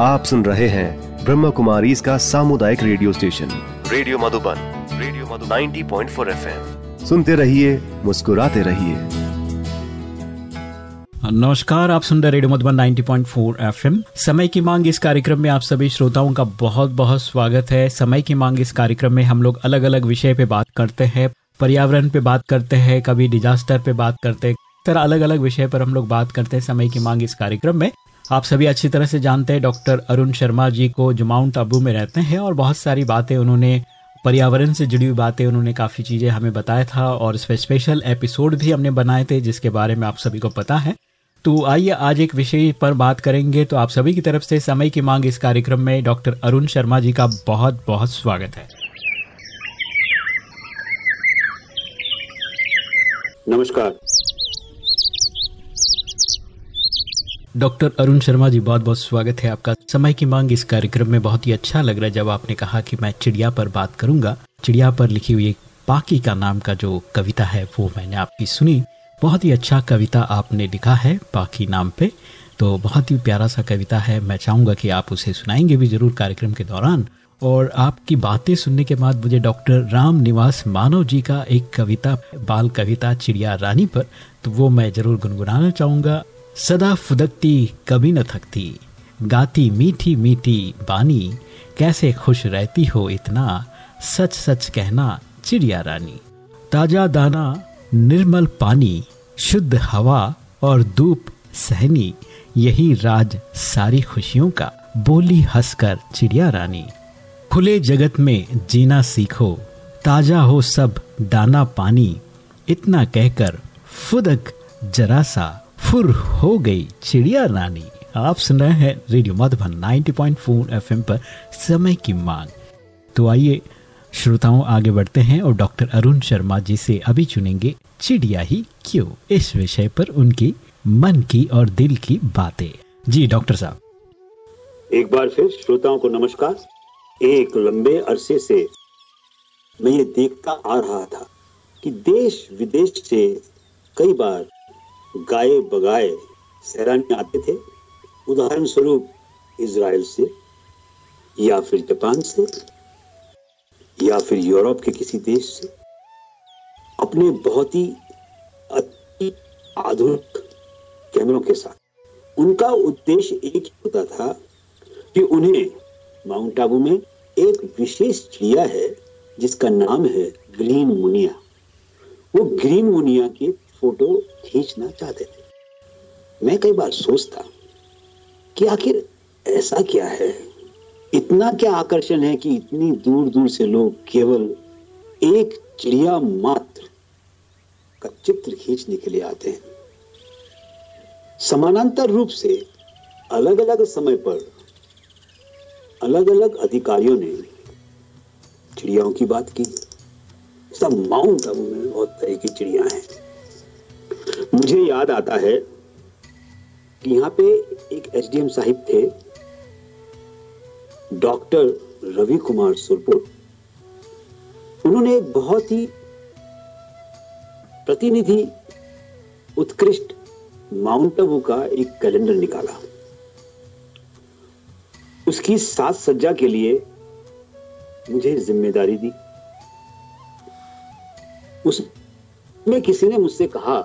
आप सुन रहे हैं ब्रह्म कुमारी इसका सामुदायिक radio station. Radio Madhuban radio Madhuban. 90.4 FM. सुनते रहिए मुस्कुराते रहिए। नमस्कार आप सुन रहे रेडियो मधुबन 90.4 एफएम। समय की मांग इस कार्यक्रम में आप सभी श्रोताओं का बहुत बहुत स्वागत है। समय की मांग इस कार्यक्रम में हम लोग अलग अलग विषय पे बात करते हैं पर्यावरण पे बात करते हैं कभी डिजास्टर पे बात करते हैं तरह अलग अलग विषय पर हम लोग बात करते हैं। समय की मांग इस कार्यक्रम में। आप सभी अच्छी तरह से जानते हैं, डॉक्टर अरुण शर्मा जी को जो माउंट आबू में रहते हैं और बहुत सारी बातें उन्होंने, पर्यावरण से जुड़ी हुई बातें उन्होंने, काफ़ी चीज़ें हमें बताया था और इस स्पेशल एपिसोड भी हमने बनाए थे, जिसके बारे में आप सभी को पता है। तो आइए, आज एक विषय पर बात करेंगे। तो आप सभी की तरफ़ से समय की मांग इस कार्यक्रम में डॉक्टर अरुण शर्मा जी का बहुत बहुत स्वागत है। नमस्कार। डॉक्टर अरुण शर्मा जी, बहुत बहुत स्वागत है आपका। समय की मांग इस कार्यक्रम में बहुत ही अच्छा लग रहा है। जब आपने कहा कि मैं चिड़िया पर बात करूँगा, चिड़िया पर लिखी हुई पाकी का नाम का जो कविता है, वो मैंने आपकी सुनी। बहुत ही अच्छा कविता आपने लिखा है पाकी नाम पे। तो बहुत ही प्यारा सा कविता है। मैं चाहूँगा कि आप उसे सुनाएँगे भी ज़रूर कार्यक्रम के दौरान। और आपकी बातें सुनने के बाद मुझे डॉक्टर राम निवास मानव जी का एक कविता, बाल कविता चिड़िया रानी पर तो वो मैं ज़रूर गुनगुनाना चाहूँगा। सदा फुदकती कभी न थकती। गाती मीठी मीठी बानी, कैसे खुश रहती हो इतना सच सच कहना चिड़िया रानी। ताज़ा दाना, निर्मल पानी, शुद्ध हवा और धूप सहनी, यही राज सारी खुशियों का, बोली हंसकर चिड़िया रानी। खुले जगत में जीना सीखो, ताज़ा हो सब दाना पानी, इतना कहकर फुदक जरा सा फुर हो गई चिड़िया रानी। आप सुन रहे हैं रेडियो मधुबन 90.4 एफएम पर समय की मांग। तो आइए, श्रोताओं, आगे बढ़ते हैं और डॉक्टर अरुण शर्मा जी से अभी चुनेंगे चिड़िया ही क्यों? इस विषय पर उनकी मन की और दिल की बातें। जी, डॉक्टर साहब। एक बार फिर श्रोताओं को नमस्कार। एक लंबे अरसे से मैं ये देखता आ रहा था कि देश विदेश से कई बार गाए बगाए सैलानी आते थे। उदाहरण स्वरूप इसराइल से या फिर जापान से या फिर यूरोप के किसी देश से। अपने बहुत ही अति आधुनिक कैमरों के साथ। उनका उद्देश्य एक ही होता था कि उन्हें माउंट आबू में एक विशेष चिड़िया है, जिसका नाम है ग्रीन मुनिया। वो ग्रीन मुनिया की फ़ोटो खींचना चाहते थे। मैं कई बार सोचता कि आखिर ऐसा क्या है? इतना क्या आकर्षण है कि इतनी दूर दूर से लोग केवल एक चिड़िया मात्र का चित्र खींचने के लिए आते हैं। समानांतर रूप से अलग अलग समय पर अलग अलग अधिकारियों ने चिड़ियाओं की बात की। सब माउंट आबू में बहुत तरह की चिड़िया हैं। मुझे याद आता है कि यहाँ पे एक एसडीएम साहिब थे, डॉक्टर रवि कुमार सुरपुर। उन्होंने एक बहुत ही प्रतिनिधि उत्कृष्ट माउंट आबू का एक कैलेंडर निकाला। उसकी साज सज्जा के लिए मुझे ज़िम्मेदारी दी। उसमें किसी ने मुझसे कहा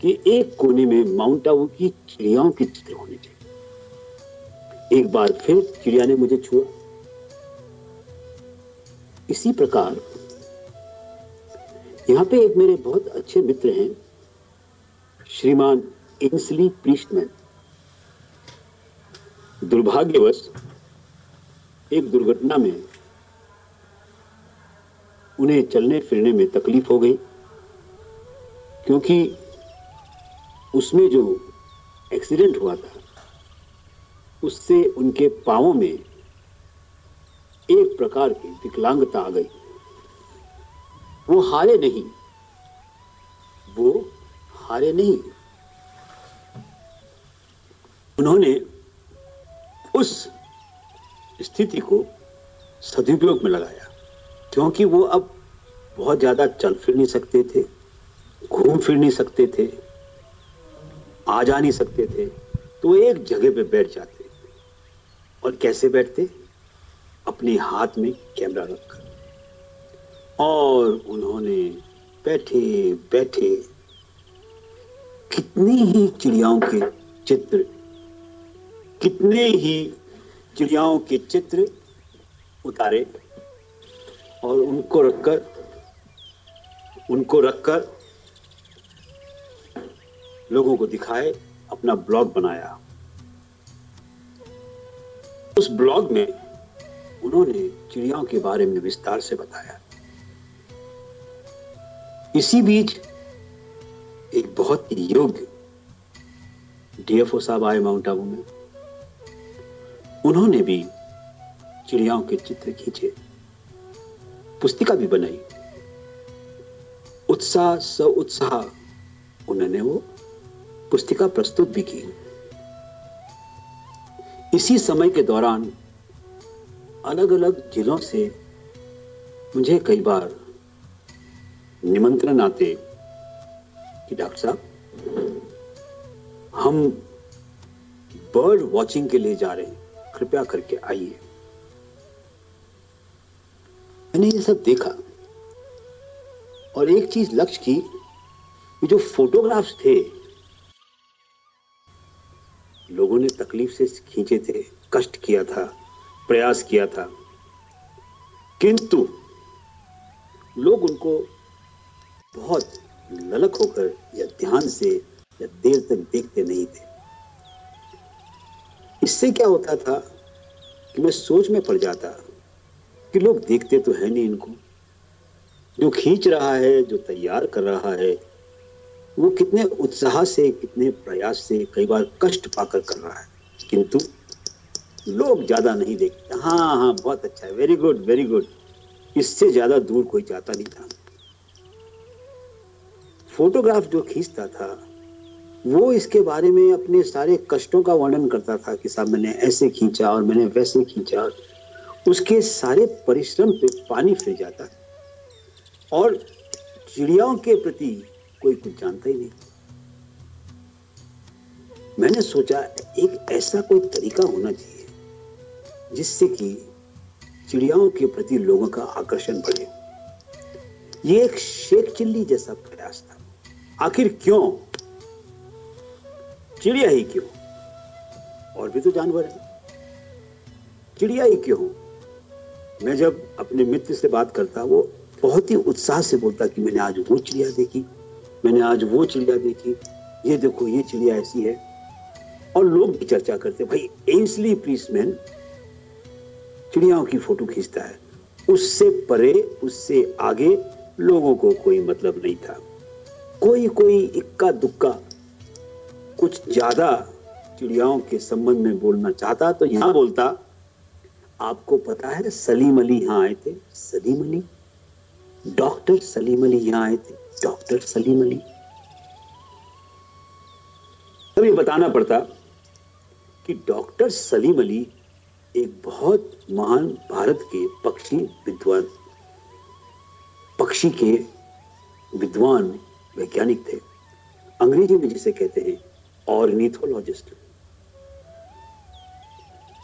कि एक कोने में माउंट आबू की चिड़ियाओं की चित्र होने चाहिए। एक बार फिर चिड़िया ने मुझे छुआ। इसी प्रकार, यहाँ पे एक मेरे बहुत अच्छे मित्र हैं, श्रीमान इंसली प्रीस्टमैन दुर्भाग्यवश, एक दुर्घटना में उन्हें चलने फिरने में तकलीफ़ हो गई, क्योंकि उसमें जो एक्सीडेंट हुआ था, उससे उनके पांवों में एक प्रकार की विकलांगता आ गई। वो हारे नहीं, वो हारे नहीं। उन्होंने उस स्थिति को सदुपयोग में लगाया, क्योंकि वो अब बहुत ज़्यादा चल फिर नहीं सकते थे, घूम फिर नहीं सकते थे। आ जा नहीं सकते थे तो एक जगह पे बैठ जाते और कैसे बैठते? अपने हाथ में कैमरा रखकर। और उन्होंने बैठे बैठे, कितनी ही चिड़ियाओं के चित्र, कितने ही चिड़ियाओं के चित्र उतारे और उनको रखकर उनको रखकर लोगों को दिखाए, अपना ब्लॉग बनाया। उस ब्लॉग में उन्होंने चिड़ियाओं के बारे में विस्तार से बताया। इसी बीच एक बहुत ही योग्य डीएफओ साहब आए माउंट आबू में। उन्होंने भी चिड़ियाओं के चित्र खींचे। पुस्तिका भी बनाई। उत्साह स उत्साह उन्होंने वो पुस्तिका प्रस्तुत भी की। इसी समय के दौरान अलग अलग जिलों से मुझे कई बार निमंत्रण आते कि डॉक्टर साहब, हम बर्ड वॉचिंग के लिए जा रहे हैं। कृपया करके आइए। मैंने ये सब देखा और एक चीज़ लक्ष्य की जो फोटोग्राफ्स थे लोगों ने तकलीफ़ से खींचे थे, कष्ट किया था, प्रयास किया था। किंतु लोग उनको बहुत ललक होकर या ध्यान से या देर तक देखते नहीं थे। इससे क्या होता था कि मैं सोच में पड़ जाता कि लोग देखते तो है नहीं इनको। जो खींच रहा है, जो तैयार कर रहा है वो कितने उत्साह से, कितने प्रयास से कई बार कष्ट पाकर कर रहा है। किंतु लोग ज़्यादा नहीं देखते। हाँ हाँ बहुत अच्छा है। वेरी गुड वेरी गुड इससे ज़्यादा दूर कोई जाता नहीं था। फोटोग्राफ जो खींचता था, वो इसके बारे में अपने सारे कष्टों का वर्णन करता था कि साहब, मैंने ऐसे खींचा और मैंने वैसे खींचा। उसके सारे परिश्रम पे पानी फिर जाता और चिड़ियाओं के प्रति कोई कुछ जानता ही नहीं। मैंने सोचा, एक ऐसा कोई तरीका होना चाहिए, जिससे कि चिड़ियाओं के प्रति लोगों का आकर्षण बढ़े। ये एक शेख चिल्ली जैसा प्रयास था। आखिर क्यों? चिड़िया ही क्यों? और भी तो जानवर है। चिड़िया ही क्यों? मैं जब अपने मित्र से बात करता, वो बहुत ही उत्साह से बोलता कि मैंने आज वो चिड़िया देखी। मैंने आज वो चिड़िया देखी। ये देखो, ये चिड़िया ऐसी है। और लोग भी चर्चा करते भाई एंसली प्रीसमैन चिड़ियाओं की फ़ोटो खींचता है। उससे परे, उससे आगे लोगों को कोई मतलब नहीं था। कोई कोई इक्का दुक्का कुछ ज़्यादा चिड़ियाओं के संबंध में बोलना चाहता तो यहाँ बोलता, आपको पता है, सलीम अली यहाँ आए थे? सलीम अली? डॉक्टर सलीम अली यहाँ आए थे? डॉक्टर सलीम अली। तभी बताना पड़ता कि डॉक्टर सलीम अली एक बहुत महान भारत के पक्षी विद्वान, पक्षी के विद्वान वैज्ञानिक थे, अंग्रेज़ी में जिसे कहते हैं ऑर्निथोलॉजिस्ट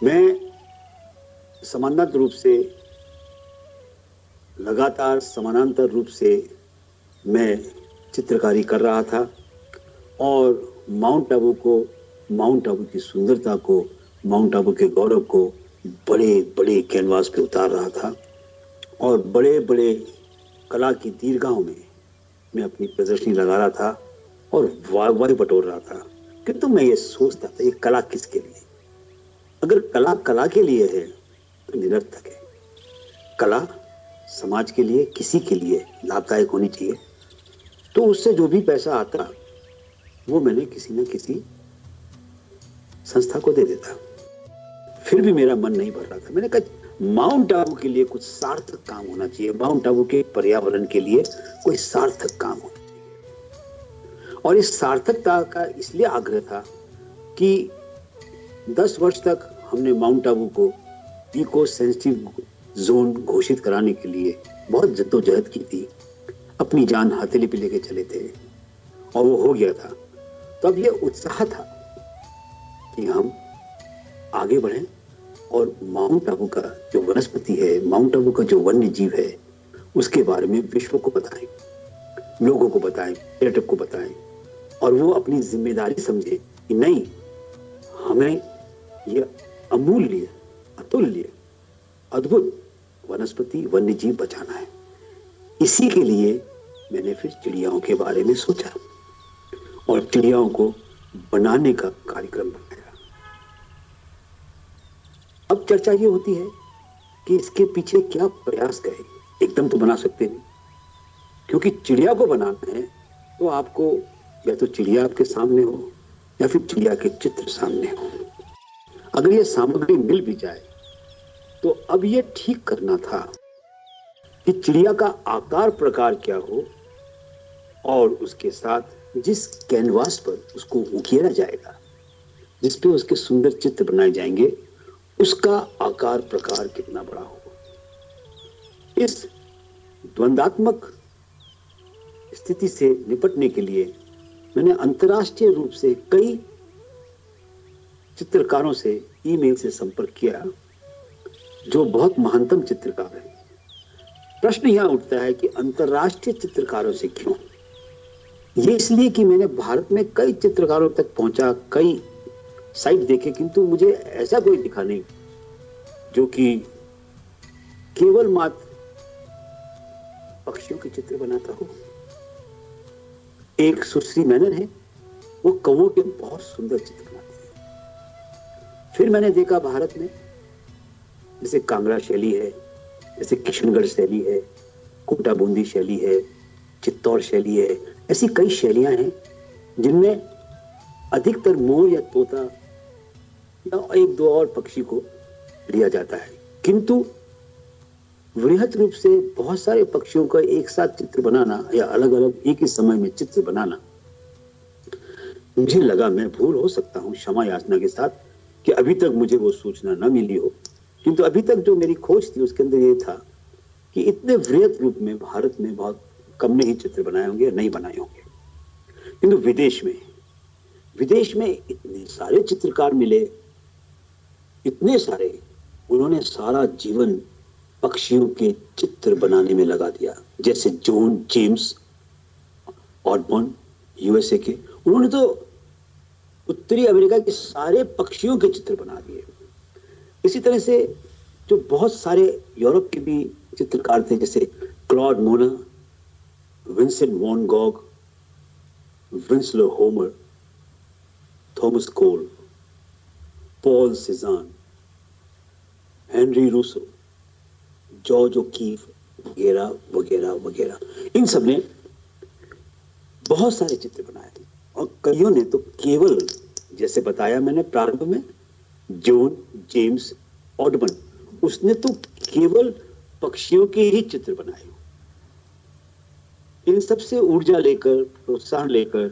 मैं समानांतर रूप से लगातार समानांतर रूप से मैं चित्रकारी कर रहा था और माउंट आबू को, माउंट आबू की सुंदरता को, माउंट आबू के गौरव को बड़े बड़े कैनवास पे उतार रहा था और बड़े बड़े कला की दीर्घाओं में मैं अपनी प्रदर्शनी लगा रहा था और वाह बटोर रहा था किंतु मैं ये सोचता था, ये कला किसके लिए? अगर कला कला के लिए है तो निरर्थक है। कला समाज के लिए, किसी के लिए लाभदायक होनी चाहिए। तो उससे जो भी पैसा आता, वो मैंने किसी न किसी संस्था को दे देता। फिर भी मेरा मन नहीं भर रहा था। मैंने कहा माउंट आबू के लिए कुछ सार्थक काम होना चाहिए। माउंट आबू के पर्यावरण के लिए कोई सार्थक काम होना चाहिए। और इस सार्थकता का इसलिए आग्रह था कि दस वर्ष तक हमने माउंट आबू को इको सेंसिटिव जोन घोषित कराने के लिए बहुत जद्दोजहद की थी। अपनी जान हथेली पे लेके चले थे। और वो हो गया था। तो अब ये उत्साह था कि हम आगे बढ़ें और माउंट आबू का जो वनस्पति है, माउंट आबू का जो वन्य जीव है, उसके बारे में विश्व को बताएँ, लोगों को बताएँ, पर्यटक को बताएँ, और वो अपनी ज़िम्मेदारी समझे कि नहीं, हमें ये अमूल्य, अतुल्य, अद्भुत वनस्पति वन्य जीव बचाना है। इसी के लिए मैंने फिर चिड़ियाओं के बारे में सोचा और चिड़ियाओं को बनाने का कार्यक्रम बनाया। अब चर्चा ये होती है कि इसके पीछे क्या प्रयास करें। एकदम तो बना सकते नहीं क्योंकि चिड़िया को बनाना है तो आपको या तो चिड़िया आपके सामने हो, या फिर चिड़िया के चित्र सामने हो। अगर ये सामग्री मिल भी जाए तो अब ये ठीक करना था कि चिड़िया का आकार प्रकार क्या हो और उसके साथ जिस कैनवास पर उसको उकेरा जाएगा, जिस पे उसके सुंदर चित्र बनाए जाएँगे, उसका आकार प्रकार कितना बड़ा हो इस द्वंदात्मक स्थिति से निपटने के लिए मैंने अंतर्राष्ट्रीय रूप से कई चित्रकारों से ईमेल से संपर्क किया, जो बहुत महानतम चित्रकार है। प्रश्न यह उठता है कि अंतर्राष्ट्रीय चित्रकारों से क्यों? ये इसलिए कि मैंने भारत में कई चित्रकारों तक पहुँचा, कई साइट देखे, किंतु मुझे ऐसा कोई दिखा नहीं, जो कि केवल मात्र पक्षियों के चित्र बनाता हो। एक सुश्री मैनन है, वो कौओं के बहुत सुंदर चित्र बनाती है। फिर मैंने देखा भारत में, जैसे कांगड़ा शैली है, जैसे किशनगढ़ शैली है, कोटा बूंदी शैली है, चित्तौड़ शैली है ऐसी कई शैलियाँ हैं जिनमें अधिकतर मोर या तोता या एक दो और पक्षी को लिया जाता है। किंतु वृहत रूप से बहुत सारे पक्षियों का एक साथ चित्र बनाना या अलग अलग एक ही समय में चित्र बनाना मुझे लगा मैं भूल हो सकता हूँ क्षमा याचना के साथ कि अभी तक मुझे वो सूचना न मिली हो। किंतु अभी तक जो मेरी खोज थी उसके अंदर ये था कि इतने वृहत रूप में भारत में बहुत कम ने ही चित्र बनाए होंगे, नहीं बनाए होंगे। किंतु विदेश में विदेश में इतने सारे चित्रकार मिले, इतने सारे, उन्होंने सारा जीवन पक्षियों के चित्र बनाने में लगा दिया। जैसे जॉन जेम्स ऑडबॉन यूएसए के, उन्होंने तो उत्तरी अमेरिका के सारे पक्षियों के चित्र बना दिए। इसी तरह से जो बहुत सारे यूरोप के भी चित्रकार थे, जैसे Claude Monet Vincent van Gogh Winslow Homer Thomas Cole Paul Cezanne Henri Rousseau George O'Keeffe वगैरह वगैरह वगैरह। इन सबने बहुत सारे चित्र बनाए थे। और कईयों ने तो केवल, जैसे बताया मैंने प्रारंभ में, जोन, जेम्स, ऑडमन, उसने तो केवल पक्षियों के ही चित्र बनाए। इन सबसे ऊर्जा लेकर, प्रोत्साहन लेकर,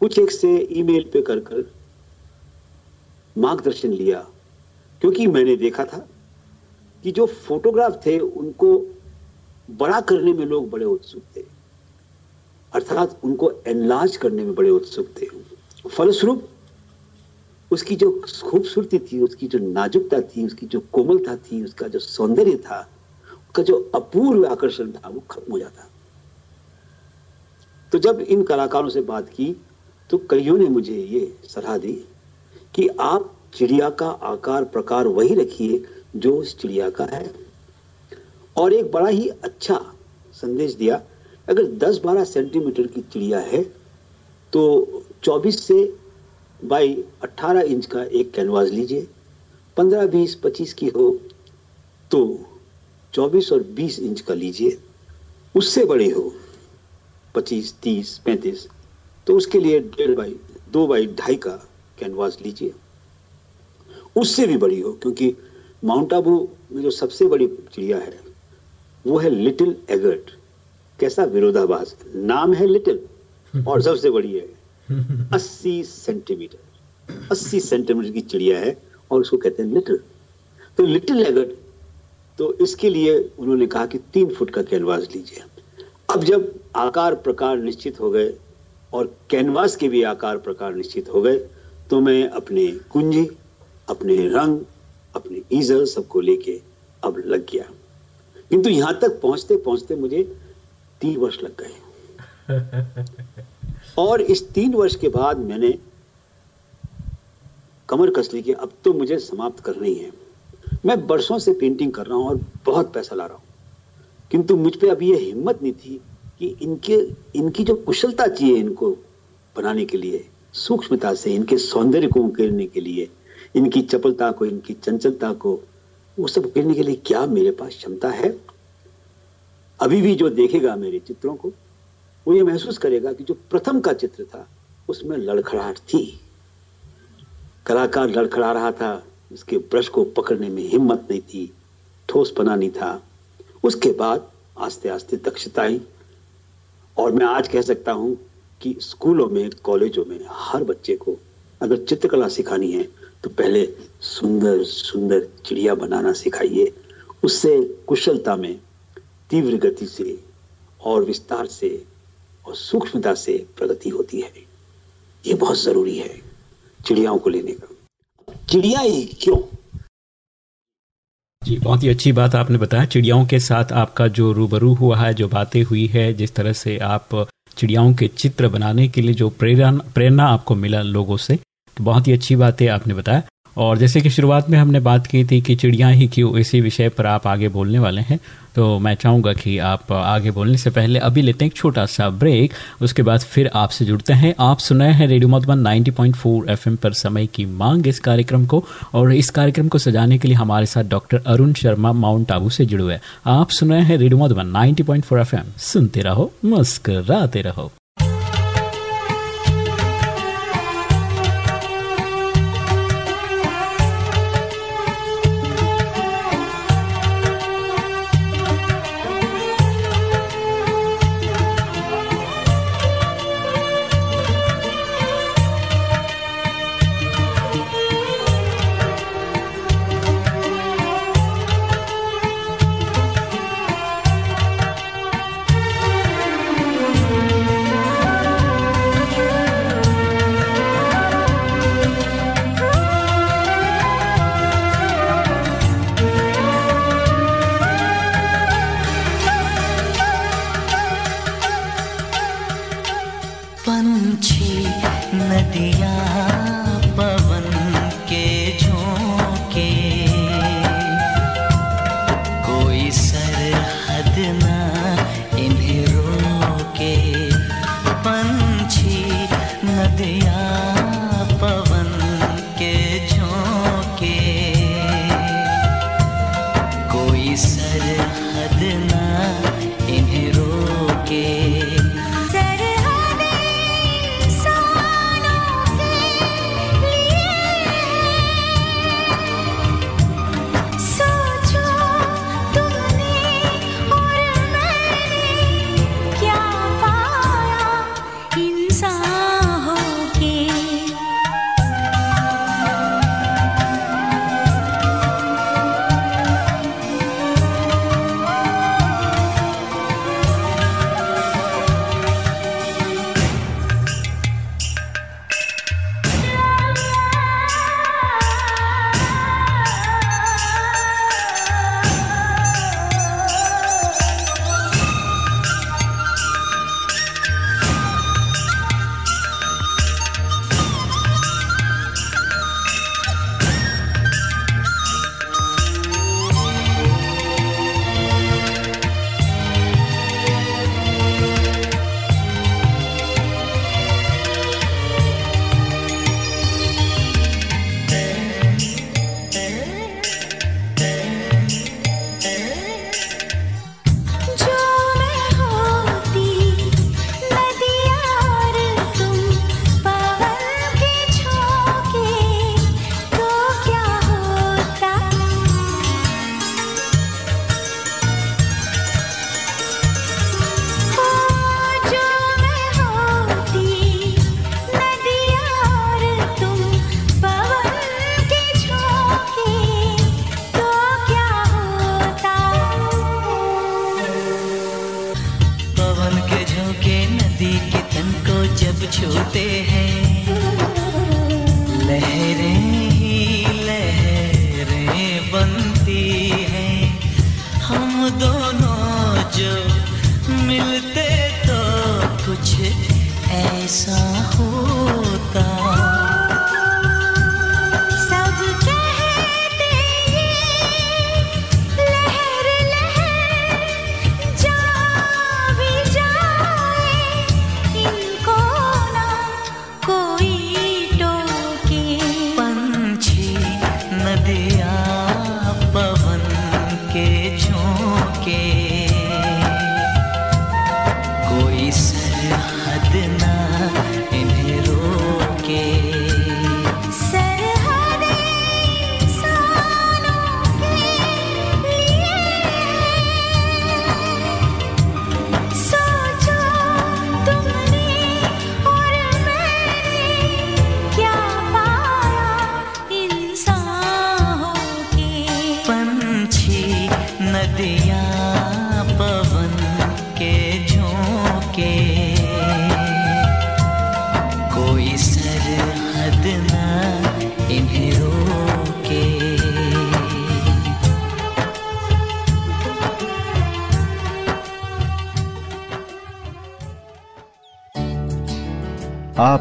कुछ एक से ईमेल पे कर कर मार्गदर्शन लिया। क्योंकि मैंने देखा था कि जो फोटोग्राफ थे, उनको बड़ा करने में लोग बड़े उत्सुक थे। अर्थात उनको एनलार्ज करने में बड़े उत्सुक थे। फलस्वरूप, उसकी जो खूबसूरती थी, उसकी जो नाजुकता थी, उसकी जो कोमलता थी, उसका जो सौंदर्य था, उसका जो अपूर्व आकर्षण था, वो खत्म हो जाता। तो जब इन कलाकारों से बात की तो कईयों ने मुझे ये सलाह दी कि आप चिड़िया का आकार प्रकार वही रखिए जो उस चिड़िया का है। और एक बड़ा ही अच्छा संदेश दिया अगर 10-12 सेंटीमीटर की चिड़िया है तो 24 से बाई 18 इंच का एक कैनवास लीजिए 15, 20, 25 की हो तो 24 और 20 इंच का लीजिए उससे बड़ी हो। 25, 30, 35 तो उसके लिए डेढ़ बाई दो बाई ढाई का कैनवास लीजिए। उससे भी बड़ी हो क्योंकि माउंट आबू में जो सबसे बड़ी चिड़िया है वो है लिटिल एगर्ट। कैसा विरोधाभास। नाम है लिटिल और सबसे बड़ी है अस्सी सेंटीमीटर। अस्सी सेंटीमीटर की चिड़िया है और उसको कहते हैं लिटिल। तो लिटिल एगर्ट तो इसके लिए उन्होंने कहा कि तीन फुट का कैनवास लीजिए। अब जब आकार प्रकार निश्चित हो गए और कैनवास के भी आकार प्रकार निश्चित हो गए तो मैं अपने कुंजी अपने रंग अपने ईजर सबको लेके अब लग गया। किंतु यहाँ तक पहुँचते पहुँचते मुझे तीन वर्ष लग गए। और इस तीन वर्ष के बाद मैंने कमर कस ली कि अब तो मुझे समाप्त करना ही। है मैं बरसों से पेंटिंग कर रहा हूँ और बहुत पैसा ला रहा हूँ। किंतु मुझ पे अभी यह हिम्मत नहीं थी कि इनके, इनकी जो कुशलता चाहिए इनको बनाने के लिए, सूक्ष्मता से, इनके सौंदर्य को उकेरने के लिए, इनकी चपलता को, इनकी चंचलता को, वो सब उकेरने के लिए क्या मेरे पास क्षमता है? अभी भी जो देखेगा मेरे चित्रों को, वो ये महसूस करेगा कि जो प्रथम का चित्र था, उसमें लड़खड़ाहट थी। कलाकार लड़खड़ा रहा था, उसके ब्रश को पकड़ने में हिम्मत नहीं थी, ठोस पना नहीं था। उसके बाद आस्ते आस्ते दक्षता आई। और मैं आज कह सकता हूँ कि स्कूलों में, कॉलेजों में हर बच्चे को अगर चित्रकला सिखानी है तो पहले सुंदर सुंदर चिड़िया बनाना सिखाइए। उससे कुशलता में, तीव्र गति से और विस्तार से और सूक्ष्मता से प्रगति होती है। ये बहुत ज़रूरी है चिड़ियाओं को लेने का। चिड़िया ही क्यों? जी, बहुत ही अच्छी बात आपने बताया। चिड़ियाओं के साथ आपका जो रूबरू हुआ है, जो बातें हुई है, जिस तरह से आप चिड़ियाओं के चित्र बनाने के लिए जो प्रेरणा प्रेरणा आपको मिला लोगों से तो बहुत ही अच्छी बातें आपने बताया। और जैसे कि शुरुआत में हमने बात की थी कि चिड़िया ही क्यों इसी विषय पर आप आगे बोलने वाले हैं तो मैं चाहूँगा कि आप आगे बोलने से पहले अभी लेते हैं एक छोटा सा ब्रेक, उसके बाद फिर आपसे जुड़ते हैं। आप सुनाए हैं रेडियो मधुबन 90.4 एफएम पर समय की मांग इस कार्यक्रम को, और इस कार्यक्रम को सजाने के लिए हमारे साथ डॉक्टर अरुण शर्मा माउंट आबू से जुड़े हुए आप सुनाए हैं रेडियो मधुबन 90.4 एफएम। सुनते रहो, मुस्कराते रहो।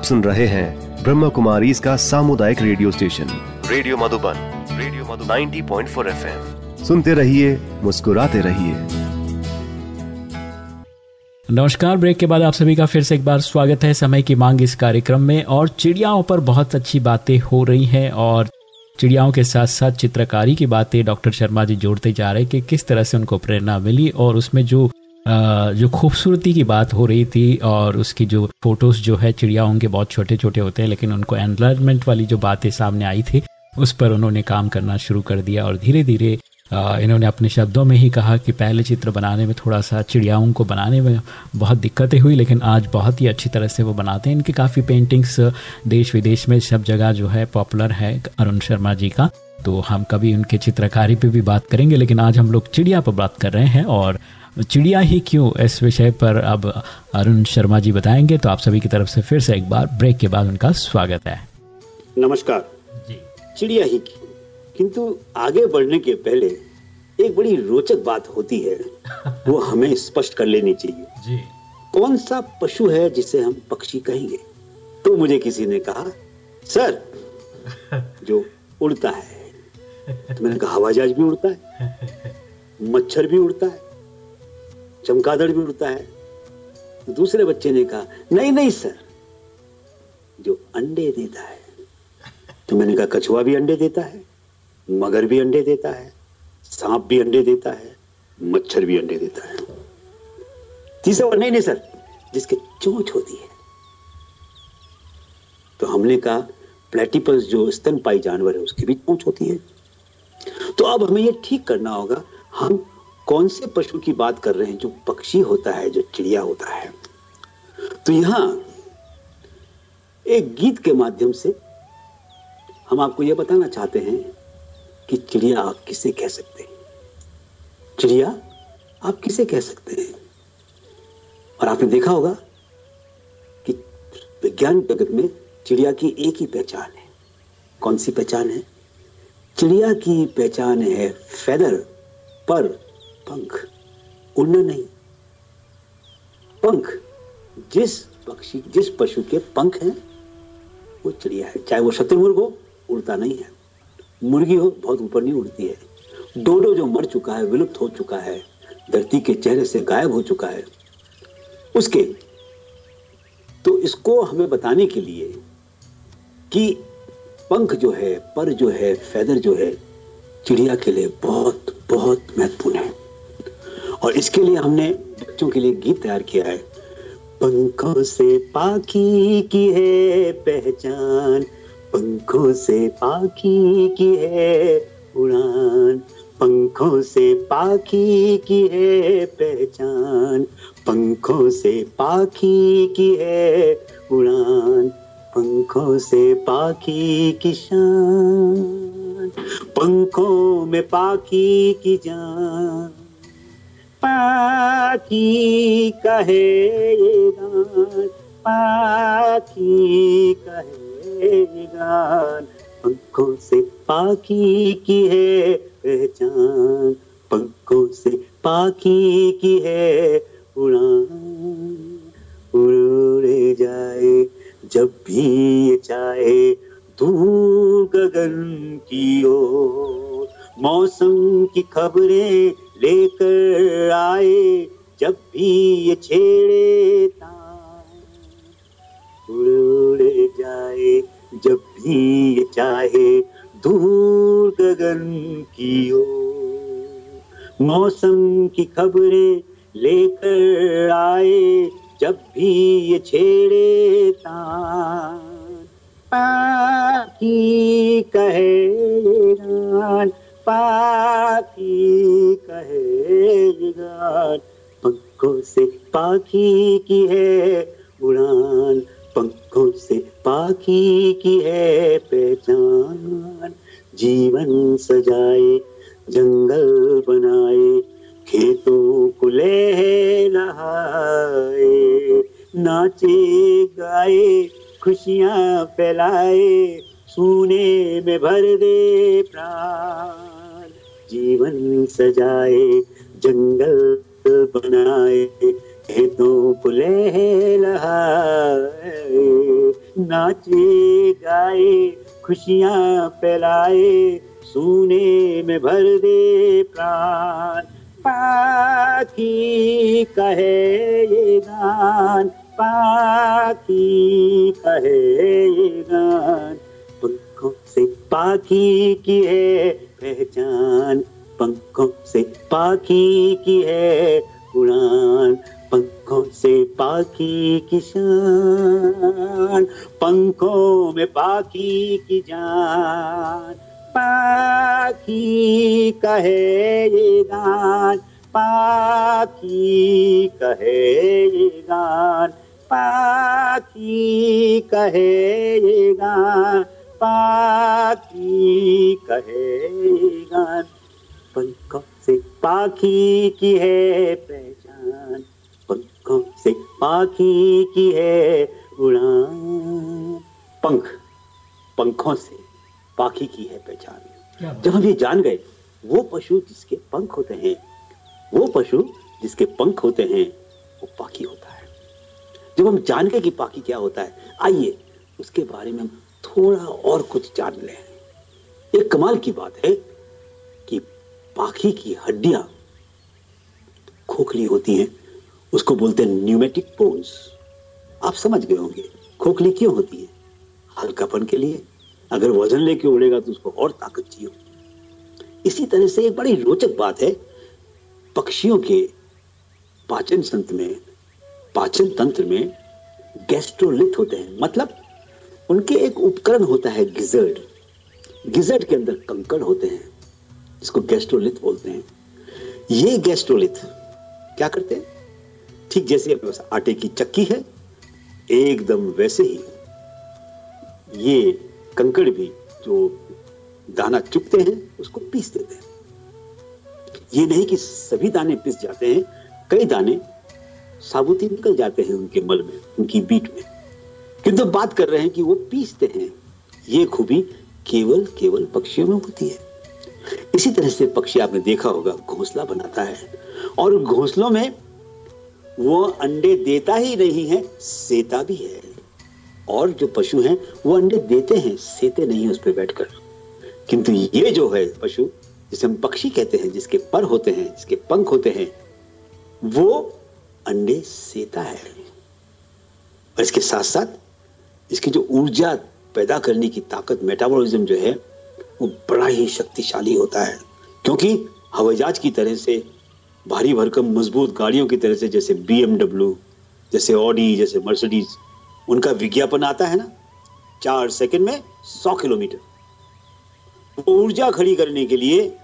सुन रहे हैं ब्रह्म कुमारी इसका सामुदायिक radio station. Radio Madhuban radio Madhu 90.4 point सुनते रहिए मुस्कुराते रहिए। नमस्कार ब्रेक के बाद आप सभी का फिर से एक बार स्वागत है। समय की मांग इस कार्यक्रम में और चिड़ियाओं पर बहुत अच्छी बातें हो रही हैं और चिड़ियाओं के साथ साथ चित्रकारी की बातें डॉक्टर शर्मा जी जोड़ते जा रहे हैं कि किस तरह से उनको प्रेरणा मिली और उसमें जो जो खूबसूरती की बात हो रही थी और उसकी जो फ़ोटोज़ जो है, चिड़ियाओं के बहुत छोटे छोटे होते हैं, लेकिन उनको एनलाइटमेंट वाली जो बातें सामने आई थी, उस पर उन्होंने काम करना शुरू कर दिया और धीरे धीरे इन्होंने अपने शब्दों में ही कहा कि पहले चित्र बनाने में थोड़ा सा चिड़ियाओं को बनाने में बहुत दिक्कतें हुई, लेकिन आज बहुत ही अच्छी तरह से वो बनाते हैं। इनकी काफ़ी पेंटिंग्स देश विदेश में सब जगह जो है पॉपुलर है अरुण शर्मा जी का। तो हम कभी उनके चित्रकारी पे भी बात करेंगे, लेकिन आज हम लोग चिड़िया पर बात कर रहे हैं और चिड़िया ही क्यों इस विषय पर अब अरुण शर्मा जी बताएँगे? तो आप सभी की तरफ़ से फिर से एक बार ब्रेक के बाद उनका स्वागत है। नमस्कार। जी। चिड़िया ही क्यों? किंतु आगे बढ़ने के पहले एक बड़ी रोचक बात होती है। वो हमें स्पष्ट कर लेनी चाहिए। जी। कौन सा पशु है जिसे हम पक्षी कहेंगे? तो मुझे किसी ने कहा सर जो उड़ता है। तो मैंने कहा हवाजहाज भी उड़ता है मच्छर भी उड़ता है चमकादड़ भी उड़ता है। तो दूसरे बच्चे ने कहा, नहीं नहीं, सर, जो अंडे देता है। तो मैंने कहा, कछुआ भी अंडे देता है, मगर भी अंडे देता है, सांप भी अंडे देता है, मच्छर भी अंडे देता है। तीसरा नहीं नहीं, सर, जिसके चोंच होती है। तो हमने कहा प्लेटिपस जो स्तनपाई जानवर है, उसकी भी चोंच होती है। तो अब हमें यह ठीक करना होगा, हम कौन से पशु की बात कर रहे हैं जो पक्षी होता है, जो चिड़िया होता है? तो यहाँ एक गीत के माध्यम से हम आपको यह बताना चाहते हैं कि चिड़िया आप किसे कह सकते हैं? चिड़िया आप किसे कह सकते हैं? और आपने देखा होगा कि विज्ञान जगत में चिड़िया की एक ही पहचान है। कौन सी पहचान है? चिड़िया की पहचान है फेदर पर पंख उड़ना नहीं पंख, जिस पक्षी, जिस पशु के पंख हैं, वो चिड़िया है। चाहे वो शत्रुमुर्ग हो, उड़ता नहीं है। मुर्गी हो, बहुत ऊपर नहीं उड़ती है। डोडो जो मर चुका है, विलुप्त हो चुका है, धरती के चेहरे से गायब हो चुका है, उसके तो इसको हमें बताने के लिए कि पंख जो है, पर जो है, फैदर जो है, चिड़िया के लिए बहुत बहुत महत्वपूर्ण है। और इसके लिए हमने बच्चों के लिए गीत तैयार किया है। पंखों से पाखी की है पहचान, पंखों से पाखी की है उड़ान, पंखों से पाखी की है पहचान, पंखों से पाखी की है उड़ान, पंखों से पाखी की शान, पंखों में पाखी की जान। पाखी कहे पाखी कहे गान पंखों से पाखी की है पहचान, पंखों से पाखी की है उड़ान। उड़ जाए जब भी चाहे दूर गगन की ओर। मौसम की खबरें लेकर आए, जब भी ये छेड़े उड़ जाए, जब भी ये चाहे दूर गगन की ओर। मौसम की खबरें लेकर आए, जब भी ये छेड़े तान पाखी कहे पाखी कहे गान पंखों से पाखी की है उड़ान। पंखों से पाखी की है पहचान। जीवन सजाए, जंगल बनाए, खेतों को ले नहाए, नाचे, गाए, खुशियाँ फैलाए, सुने में भर दे प्राण। जीवन सजाए, जंगल बनाए, खेतों को ले लहाए। नाचे, गाए, खुशियाँ फैलाए, सुने में भर दे प्राण। पाखी कहे ये गान, पाखी कहे ये गान। पंखों से पाखी की है पहचान, पंखों से पाखी की है उड़ान, पंखों से पाखी की शान, पंखों में पाखी की जान। पाखी कहे ये गान, पाखी कहे ये गान, पाखी कहे ये गान। पाखी कहे गान पंखों से पाखी की है पहचान? पंखों से पाखी की है उड़ान? पंख पंखों से पाखी की है पहचान। जब हम ये जान गए वो पशु जिसके पंख होते हैं वो पशु जिसके पंख होते हैं वो पाखी होता है। जब हम जान गए कि पाखी क्या होता है आइए उसके बारे में हम थोड़ा और कुछ जान लें। एक कमाल की बात है कि पाखी की हड्डियाँ खोखली होती हैं। उसको बोलते हैं न्यूमेटिक बोन्स आप समझ गए होंगे, खोखली क्यों होती है? हल्कापन के लिए। अगर वज़न लेके उड़ेगा तो उसको और ताकत चाहिए। इसी तरह से एक बड़ी रोचक बात है, पक्षियों के पाचन तंत्र में, पाचन तंत्र में गैस्ट्रोलिथ होते हैं। मतलब उनके एक उपकरण होता है गिजर्ड। गिजर्ड के अंदर कंकड़ होते हैं इसको गैस्ट्रोलिथ बोलते हैं। ये गैस्ट्रोलिथ क्या करते हैं? ठीक जैसे आटे की चक्की है, एकदम वैसे ही। ये कंकड़ भी जो दाना चुपते हैं, उसको पीस देते हैं। ये नहीं कि सभी दाने पीस जाते हैं, कई दाने साबुती निकल जाते हैं उनके मल में, उनकी बीट में। किंतु तो बात कर रहे हैं कि वो पीसते हैं, ये खूबी केवल केवल पक्षियों में होती है। इसी तरह से पक्षी आपने देखा होगा, घोंसला बनाता है। और घोंसलों में वो अंडे देता ही नहीं है, सेता भी है। और जो पशु हैं, वो अंडे देते हैं, सेते नहीं उस पर बैठकर। किंतु ये जो है पशु, जिसे हम पक्षी कहते हैं, जिसके पर होते हैं, जिसके पंख होते हैं, वो अंडे सेता है। और इसके साथ साथ इसकी जो ऊर्जा पैदा करने की ताकत मेटाबॉलिज्म जो है, वो बड़ा ही शक्तिशाली होता है। क्योंकि हवाईजहाज की तरह से भारी भरकम मज़बूत गाड़ियों की तरह से जैसे बीएमडब्ल्यू जैसे ऑडी जैसे मर्सिडीज उनका विज्ञापन आता है ना, चार सेकंड में सौ किलोमीटर। वो ऊर्जा खड़ी करने के लिए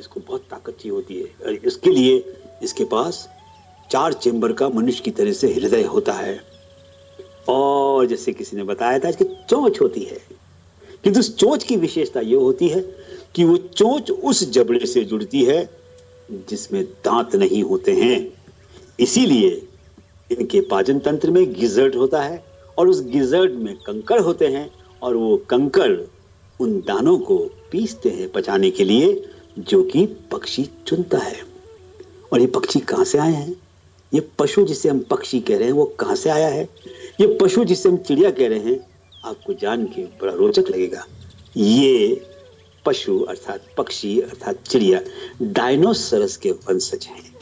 इसको बहुत ताकत चाहिए होती है। और इसके लिए इसके पास चार चेंबर का मनुष्य की तरह से हृदय होता है। और जैसे किसी ने बताया था इसकी चोंच होती है। किंतु उस चोंच की विशेषता यह होती है कि वो चोंच उस जबड़े से जुड़ती है जिसमें दांत नहीं होते हैं। इसीलिए इनके पाचन तंत्र में गिजर्ट होता है और उस गिजर्ट में कंकड़ होते हैं और वो कंकड़ उन दानों को पीसते हैं पचाने के लिए जो कि पक्षी चुनता है। और ये पक्षी कहाँ से आए हैं? ये पशु जिसे हम पक्षी कह रहे हैं, वो कहाँ से आया है? ये पशु जिसे हम चिड़िया कह रहे हैं, आपको जान के बड़ा रोचक लगेगा। ये पशु अर्थात पक्षी अर्थात चिड़िया, डायनोसरस के वंशज हैं।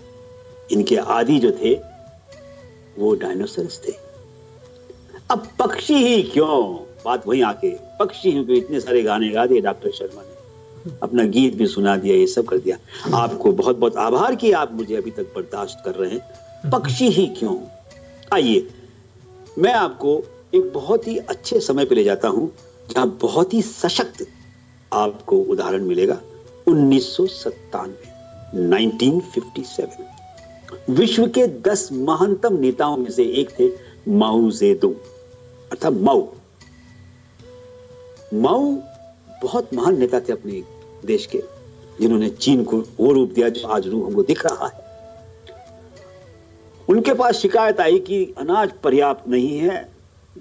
इनके आदि जो थे, वो डायनोसरस थे। अब पक्षी ही क्यों? बात वही आके, पक्षी ही क्यों इतने सारे गाने गा दिए डॉक्टर शर्मा ने। अपना गीत भी सुना दिया, ये सब कर दिया। आपको बहुत बहुत आभार कि आप मुझे अभी तक बर्दाश्त कर रहे हैं। पक्षी ही क्यों? आइए मैं आपको एक बहुत ही अच्छे समय पे ले जाता हूँ, जहाँ बहुत ही सशक्त आपको उदाहरण मिलेगा। उन्नीस सौ 1957 विश्व के दस महानतम नेताओं में से एक थे माऊ जेदुंग, अर्थात माऊ माऊ बहुत महान नेता थे अपने देश के, जिन्होंने चीन को वो रूप दिया जो आज रूप हमको दिख रहा है। उनके पास शिकायत आई कि अनाज पर्याप्त नहीं है,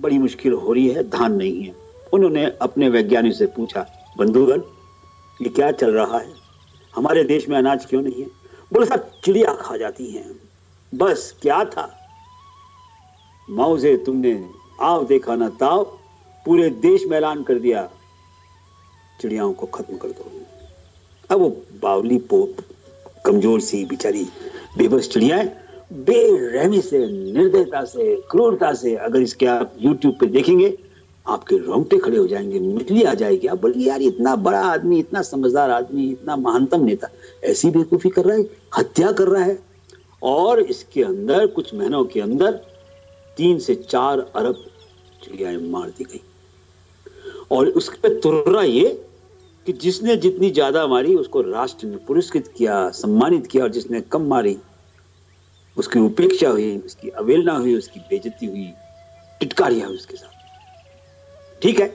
बड़ी मुश्किल हो रही है, धान नहीं है। उन्होंने अपने वैज्ञानिक से पूछा, बंधुगण, ये क्या चल रहा है? हमारे देश में अनाज क्यों नहीं है? बोले, साहब, चिड़िया खा जाती हैं। बस, क्या था? माओ से तुमने आव देखा ना ताव, पूरे देश में ऐलान कर दिया। चिड़ियाओं को खत्म कर दो। अब वो बावली पोप, कमज़ोर सी बिचारी बेबस चिड़ियाएँ बेरहमी से, निर्दयता से, क्रूरता से अगर इसके आप यूट्यूब पे देखेंगे, आपके रोंगटे खड़े हो जाएँगे, मिटली आ जाएगी। आप बोलिए, यार इतना बड़ा आदमी, इतना समझदार आदमी, इतना महानतम नेता, ऐसी बेवकूफ़ी कर रहा है, हत्या कर रहा है? और इसके अंदर, कुछ महीनों के अंदर, तीन से चार अरब चिड़ियाएँ मार दी गई। और उस पर तुर्रा ये कि जिसने जितनी ज़्यादा मारी, उसको राष्ट्र ने पुरस्कृत किया, सम्मानित किया और जिसने कम मारी उसकी उपेक्षा हुई, उसकी अवेलना हुई, उसकी बेजती हुई, टिटकारियाँ हुई उसके साथ। ठीक है?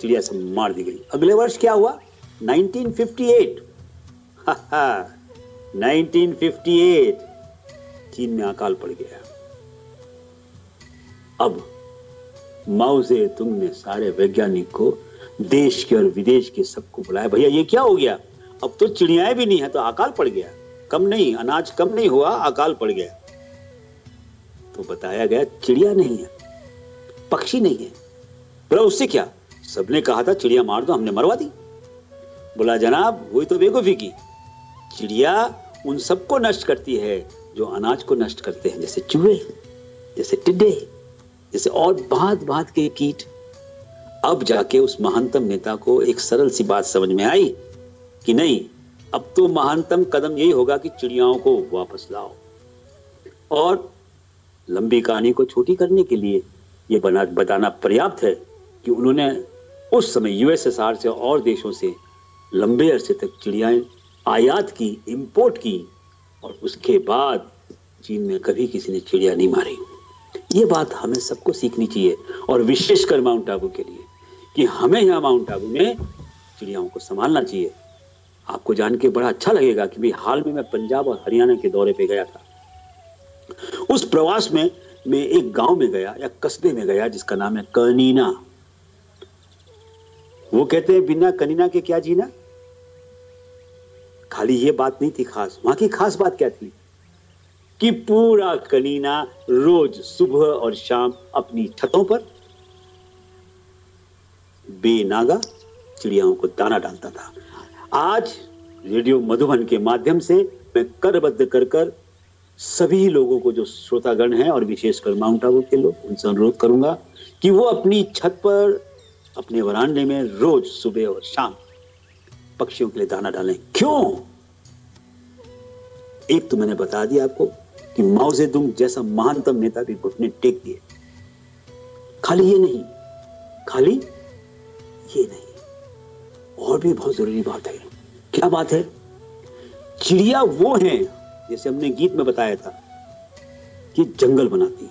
चिड़िया सब मार दी गई। अगले वर्ष क्या हुआ? 1958 हा हा। 1958 चीन में अकाल पड़ गया। अब से तुमने सारे वैज्ञानिक को देश के और विदेश के सबको बुलाया। भैया, ये क्या हो गया? अब तो चिड़ियाएँ भी नहीं है तो अकाल पड़ गया। कम नहीं, अनाज कम नहीं हुआ, अकाल पड़ गया। तो बताया गया, चिड़िया नहीं है, पक्षी नहीं है। बोला, उससे क्या? सबने कहा था, चिड़िया मार दो, हमने मरवा दी। बोला, जनाब वही तो बेगुफी की। चिड़िया उन सबको नष्ट करती है, जो अनाज को नष्ट करते हैं, जैसे चूहे, जैसे टिड्डे, जैसे और बात बात के कीट। अब जाके उस महानतम नेता को एक सरल सी बात समझ में आई कि नहीं अब तो महानतम कदम यही होगा कि चिड़ियाओं को वापस लाओ। और लंबी कहानी को छोटी करने के लिए यह बना, बताना पर्याप्त है कि उन्होंने उस समय यूएसएसआर से और देशों से लंबे अरसे तक चिड़ियाएँ आयात की, इंपोर्ट की और उसके बाद चीन में कभी किसी ने चिड़िया नहीं मारी। ये बात हमें सबको सीखनी चाहिए और विशेषकर माउंट आबू के लिए कि हमें यहाँ माउंट आबू में चिड़ियाओं को संभालना चाहिए। आपको जान के बड़ा अच्छा लगेगा कि भाई हाल में मैं पंजाब और हरियाणा के दौरे पे गया था। उस प्रवास में मैं एक गाँव में गया, या कस्बे में गया, जिसका नाम है कनीना। वो कहते हैं, बिना कनीना के क्या जीना? खाली ये बात नहीं थी खास, वहाँ की खास बात क्या थी? कि पूरा कनीना रोज सुबह और शाम अपनी छतों पर बेनागा चिड़ियाओं को दाना डालता था। आज रेडियो मधुबन के माध्यम से मैं करबद्ध कर कर सभी लोगों को जो श्रोतागण हैं और विशेषकर माउंट आबू के लोग, उनसे अनुरोध करूँगा कि वो अपनी छत पर, अपने वरांडे में रोज सुबह और शाम पक्षियों के लिए दाना डालें। क्यों? एक तो मैंने बता दिया आपको कि माओ जेदुंग जैसा महानतम नेता भी घुटने टेक दिए। खाली ये नहीं, खाली ये नहीं। और भी बहुत ज़रूरी बात है। क्या बात है? चिड़िया वो है, जैसे हमने गीत में बताया था, कि जंगल बनाती है।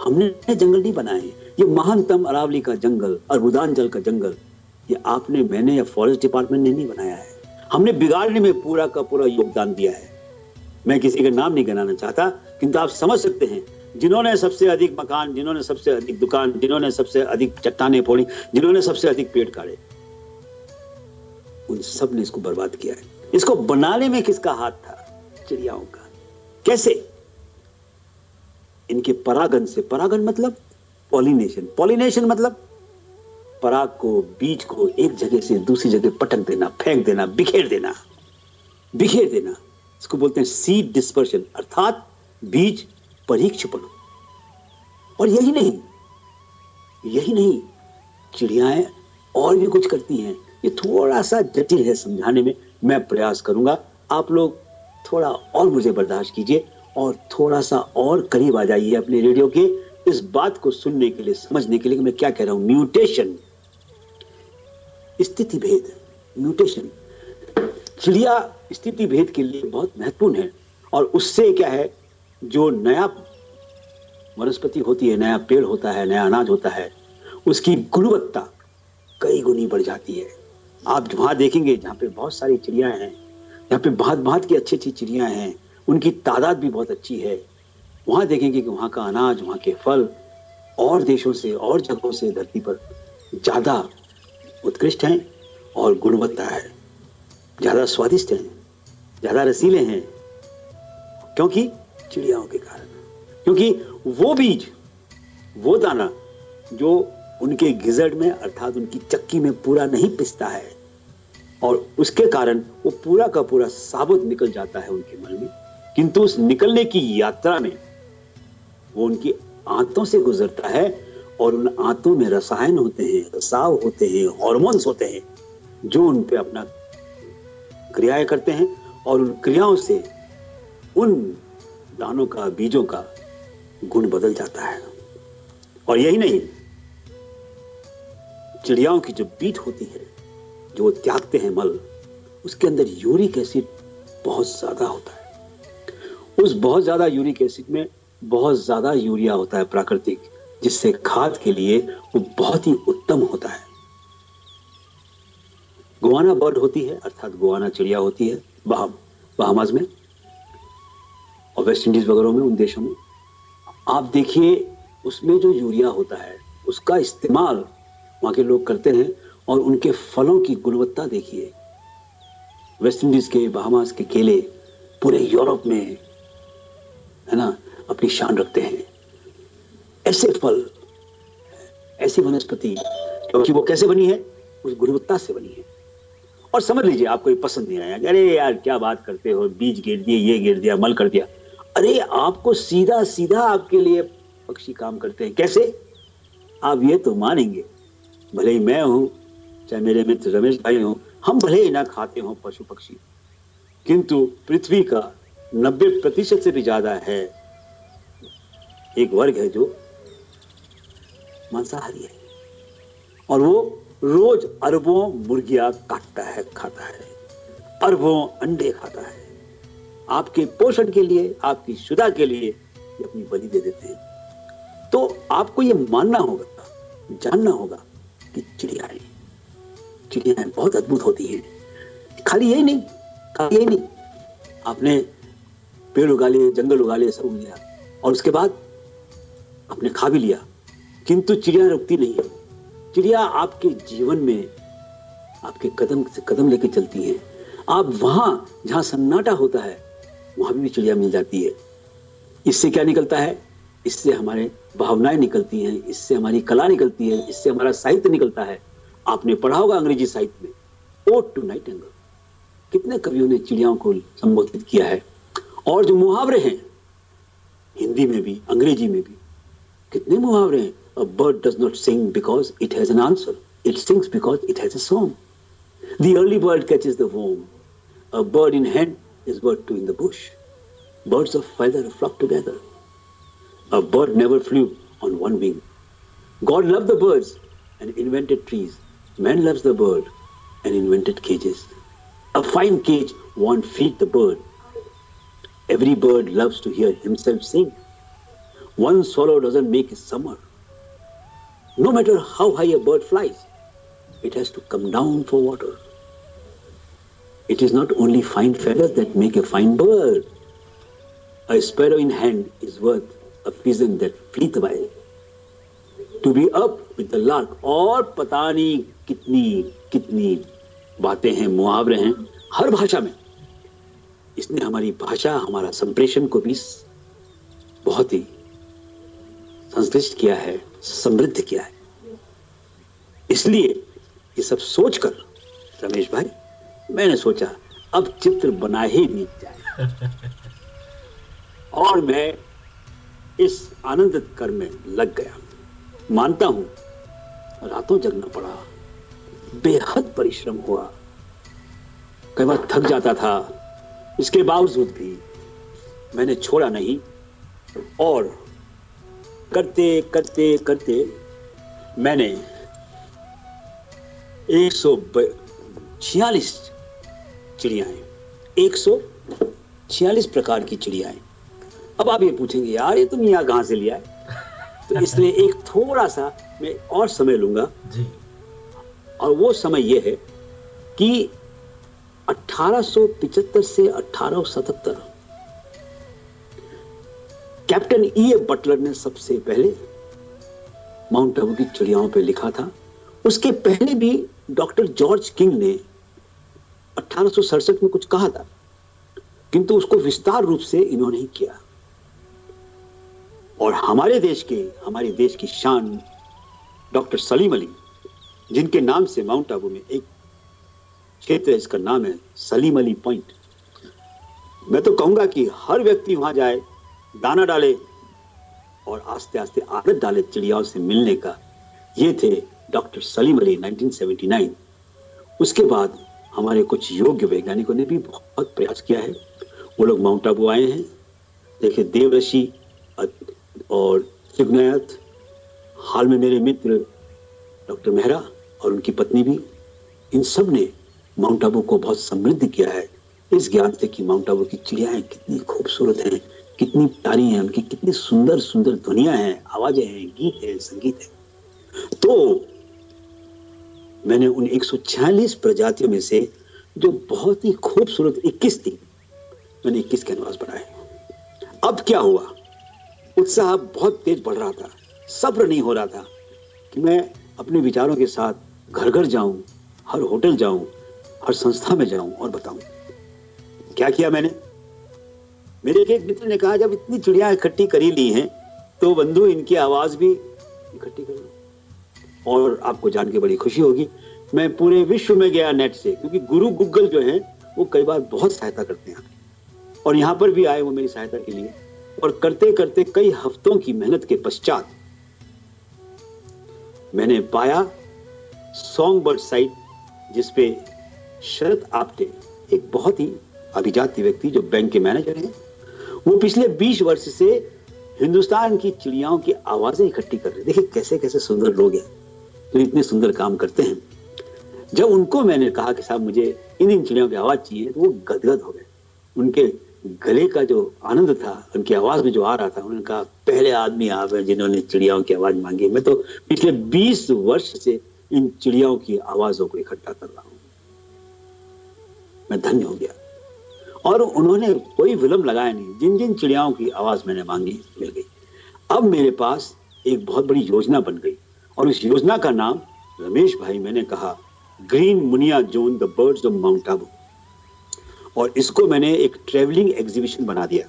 हमने जंगल नहीं बनाए। ये महानतम अरावली का जंगल अर्बुदांचल का जंगल, ये आपने, मैंने या फॉरेस्ट डिपार्टमेंट ने नहीं बनाया है। हमने बिगाड़ने में पूरा का पूरा योगदान दिया है। मैं किसी का नाम नहीं गिनाना चाहता, किंतु आप समझ सकते हैं, जिन्होंने सबसे अधिक मकान, जिन्होंने सबसे अधिक दुकान, जिन्होंने सबसे अधिक चट्टाने फोड़ी, जिन्होंने सबसे अधिक पेड़ काटे उन सबने इसको बर्बाद किया है। इसको बनाने में किसका हाथ था? चिड़ियाओं का। कैसे? इनके परागन से। परागन मतलब पॉलिनेशन। पॉलिनेशन मतलब पराग को बीज को एक जगह से दूसरी जगह पटक देना, फेंक देना, बिखेर देना। बिखेर देना। इसको बोलते हैं सीड डिस्पर्शन अर्थात बीज परीक्षपण। और यही नहीं यही नहीं, चिड़ियाएँ और भी कुछ करती हैं। ये थोड़ा सा जटिल है समझाने में मैं प्रयास करूँगा। आप लोग थोड़ा और मुझे बर्दाश्त कीजिए और थोड़ा सा और करीब आ जाइए अपने रेडियो के इस बात को सुनने के लिए, समझने के लिए मैं क्या कह रहा हूँ। म्यूटेशन। स्थिति भेद। म्यूटेशन। चिड़िया स्थिति भेद के लिए बहुत महत्वपूर्ण है और उससे क्या है, जो नया वनस्पति होती है, नया पेड़ होता है, नया अनाज होता है, उसकी गुणवत्ता कई गुनी बढ़ जाती है। आप वहाँ देखेंगे जहाँ पे बहुत सारी चिड़िया हैं, जहाँ पे बहुत बहुत की अच्छी अच्छी चिड़िया हैं, उनकी तादाद भी बहुत अच्छी है। वहाँ देखेंगे कि वहाँ का अनाज, वहाँ के फल और देशों से, और जगहों से धरती पर ज़्यादा उत्कृष्ट हैं और गुणवत्ता है। ज़्यादा स्वादिष्ट हैं, ज़्यादा रसीले हैं, क्योंकि चिड़ियाओं के कारण। क्योंकि वो बीज, वो दाना जो उनके गिजड़ में, अर्थात उनकी चक्की में पूरा नहीं पिसता है। और उसके कारण वो पूरा का पूरा साबुत निकल जाता है उनके मल में। किंतु उस निकलने की यात्रा में वो उनकी आंतों से गुजरता है और उन आंतों में रसायन होते हैं, रसाव होते हैं हॉर्मोन्स होते हैं, जो उन पे अपना क्रियाएँ करते हैं और उन क्रियाओं से उन दानों का, बीजों का गुण बदल जाता है। और यही नहीं चिड़ियाओं की जो बीट होती है, जो त्यागते हैं मल, उसके अंदर यूरिक एसिड बहुत ज़्यादा होता है। उस बहुत ज़्यादा यूरिक एसिड में बहुत ज़्यादा यूरिया होता है प्राकृतिक, जिससे खाद के लिए वो बहुत ही उत्तम होता है। गुआना बर्ड होती है, अर्थात गुआना चिड़िया होती है बहाम बहामाज में और वेस्ट इंडीज वगैरह में, उन देशों में। आप देखिए, उसमें जो यूरिया होता है, उसका इस्तेमाल वहाँ के लोग करते हैं और उनके फलों की गुणवत्ता देखिए। वेस्ट इंडीज के बहामास के केले पूरे यूरोप में, है ना, अपनी शान रखते हैं। ऐसे फल, ऐसी वनस्पति, क्योंकि वो कैसे बनी है? उस गुणवत्ता से बनी है। और समझ लीजिए, आपको ये पसंद नहीं आया अरे यार, क्या बात करते हो, बीज गिर दिए, ये गिर दिया, मल कर दिया। अरे, आपको सीधा सीधा आपके लिए पक्षी काम करते हैं। कैसे? आप ये तो मानेंगे। भले ही मैं हूँ, चाहे मेरे मित्र रमेश भाई हो, हम भले ही ना खाते हो पशु पक्षी। किंतु पृथ्वी का नब्बे प्रतिशत से भी ज़्यादा है, एक वर्ग है जो मांसाहारी है। और वो रोज अरबों मुर्गियाँ काटता है, खाता है, अरबों अंडे खाता है। आपके पोषण के लिए, आपकी शुदा के लिए अपनी बलि दे देते हैं। तो आपको ये मानना होगा, जानना होगा कि चिड़ियाएँ चिड़ियाएँ बहुत अद्भुत होती हैं। खाली यही नहीं, खाली यही नहीं। आपने पेड़ उगा लिए, जंगल उगा लिए, सब उग लिया और उसके बाद आपने खा भी लिया। किंतु चिड़िया रुकती नहीं है। चिड़िया आपके जीवन में आपके कदम से कदम लेके चलती है। आप वहाँ जहाँ सन्नाटा होता है, वहाँ भी चिड़िया मिल जाती है। इससे क्या निकलता है? इससे हमारे भावनाएँ निकलती हैं, इससे हमारी कला निकलती है, इससे हमारा साहित्य निकलता है। आपने पढ़ा होगा अंग्रेज़ी साहित्य में। ओ टू नाइट एंगल कितने कवियों ने चिड़ियाओं को संबोधित किया है। और जो मुहावरे हैं, हिंदी में भी, अंग्रेज़ी में भी, कितने मुहावरे हैं। A bird does not sing because it has an answer it sings because it has a song the early bird catches the worm a bird in hand is bird two in the bush. Birds of feather flock together. A bird never flew on one wing. God loved the birds and invented trees. Man loves the bird and invented cages. A fine cage won't feed the bird. Every bird loves to hear himself sing. One swallow doesn't make a summer. No matter how high a bird flies, it has to come down for water. It is not only fine feathers that make a fine bird. A sparrow in hand is worth a pigeon that fleeth by. To be up with the lark और पता नहीं कितनी कितनी बातें हैं मुहावरे हैं हर भाषा में। इसने हमारी भाषा हमारा संप्रेषण को भी बहुत ही संश्लिष्ट किया है समृद्ध किया है। इसलिए ये सब सोचकर रमेश भाई मैंने सोचा अब चित्र बना ही नहीं जाए। और मैं इस आनंद कर में लग गया। मानता हूँ, रातों जगना पड़ा। बेहद परिश्रम हुआ। कई बार थक जाता था। इसके बावजूद भी मैंने छोड़ा नहीं और करते करते करते मैंने एक सौ छियालीस चिड़ियाएँ, एक सौ छियालीस प्रकार की चिड़ियाएँ अब आप ये पूछेंगे यार ये तुम यहाँ कहाँ से लिया है तो इसलिए एक थोड़ा सा मैं और समय लूँगा। जी। और वो समय ये है कि 1875 से 1877 कैप्टन ई ए बटलर ने सबसे पहले माउंट आबू की चिड़ियाओं पे लिखा था। उसके पहले भी डॉक्टर जॉर्ज किंग ने अठारह में कुछ कहा था किंतु उसको विस्तार रूप से इन्होंने ही किया। और हमारे देश के, हमारे देश की शान, डॉक्टर सलीम अली, जिनके नाम से माउंट आबू में एक क्षेत्र है, इसका नाम है सलीम अली पॉइंट। मैं तो कहूँगा कि हर व्यक्ति वहाँ जाए, दाना डाले और आस्ते आस्ते आदत डाले चिड़ियाओं से मिलने का। ये थे डॉक्टर सलीम अली 1979 उसके बाद हमारे कुछ योग्य वैज्ञानिकों ने भी बहुत प्रयास किया है। वो लोग माउंट आबू आए हैं। देखिए देवऋषि और सिग्नयत हाल में मेरे मित्र डॉक्टर मेहरा और उनकी पत्नी भी, इन सबने माउंट आबू को बहुत समृद्ध किया है। इस ज्ञान से कि माउंट आबू की चिड़ियाएँ कितनी खूबसूरत हैं, कितनी प्यारी हैं, उनकी कितनी सुंदर सुंदर दुनिया है, आवाज़ें हैं, गीत है, संगीत है। तो मैंने उन 146 प्रजातियों में से जो बहुत ही खूबसूरत 21 थी, मैंने 21 कैनवास बनाए अब क्या हुआ? उत्साह बहुत तेज बढ़ रहा था। सब्र नहीं हो रहा था कि मैं अपने विचारों के साथ घर घर जाऊँ, हर होटल जाऊँ, हर संस्था में जाऊँ और बताऊँ। क्या किया मैंने? मेरे एक मित्र ने कहा, जब इतनी चिड़िया इकट्ठी करी ली हैं तो बंधु, इनकी आवाज़ भी इकट्ठी कर लो। और आपको जान के बड़ी खुशी होगी। मैं पूरे विश्व में गया नेट से, क्योंकि गुरु गूगल जो है, वो कई बार बहुत सहायता करते हैं। और यहाँ पर भी आए वो मेरी सहायता के लिए। और करते करते कई हफ्तों की मेहनत के पश्चात मैंने पाया सॉन्ग बर्ड साइट जिसपे शरद आपटे एक बहुत ही अभिजाती व्यक्ति जो बैंक के मैनेजर हैं, वो पिछले 20 वर्ष से हिंदुस्तान की चिड़ियाओं की आवाज़ें इकट्ठी कर रहे देखिए कैसे कैसे सुंदर लोग हैं तो इतने सुंदर काम करते हैं। जब उनको मैंने कहा कि साहब मुझे इन इन चिड़ियों की आवाज़ चाहिए तो वो गदगद हो गए। उनके गले का जो आनंद था, उनकी आवाज़ में जो आ रहा था, उन्होंने कहा, पहले आदमी आप हैं जिन्होंने चिड़ियाओं की आवाज़ मांगी। मैं तो पिछले 20 वर्ष से इन चिड़ियाओं की आवाजों को इकट्ठा कर रहा हूँ। मैं धन्य हो गया। और उन्होंने कोई विलंब लगाया नहीं। जिन जिन चिड़ियाओं की आवाज़ मैंने मांगी, मिल गई। अब मेरे पास एक बहुत बड़ी योजना बन गई और उस योजना का नाम रमेश भाई, मैंने कहा, green munia John the birds of Mount Abu. और इसको मैंने एक ट्रेवलिंग एग्जीबिशन बना दिया,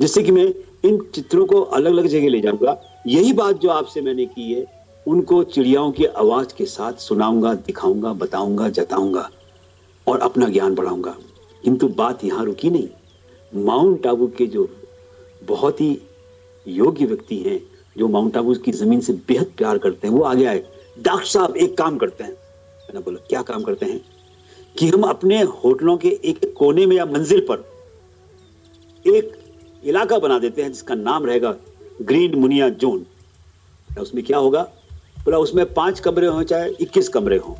जिससे कि मैं इन चित्रों को अलग अलग जगह ले जाऊँगा। यही बात जो आपसे मैंने की है, उनको चिड़ियाओं की आवाज़ के साथ सुनाऊँगा, दिखाऊँगा, बताऊँगा, जताऊँगा और अपना ज्ञान बढ़ाऊँगा। किंतु बात यहाँ रुकी नहीं। माउंट आबू के जो बहुत ही योग्य व्यक्ति हैं, जो माउंट आबू की ज़मीन से बेहद प्यार करते हैं, वो आगे आए। डॉक्टर साहब, एक काम करते हैं। मैंने बोला, क्या काम करते हैं? कि हम अपने होटलों के एक कोने में या मंजिल पर एक इलाका बना देते हैं जिसका नाम रहेगा ग्रीन मुनिया जोन। उसमें क्या होगा? बोला, उसमें पाँच कमरे हों, चाहे इक्कीस कमरे हों।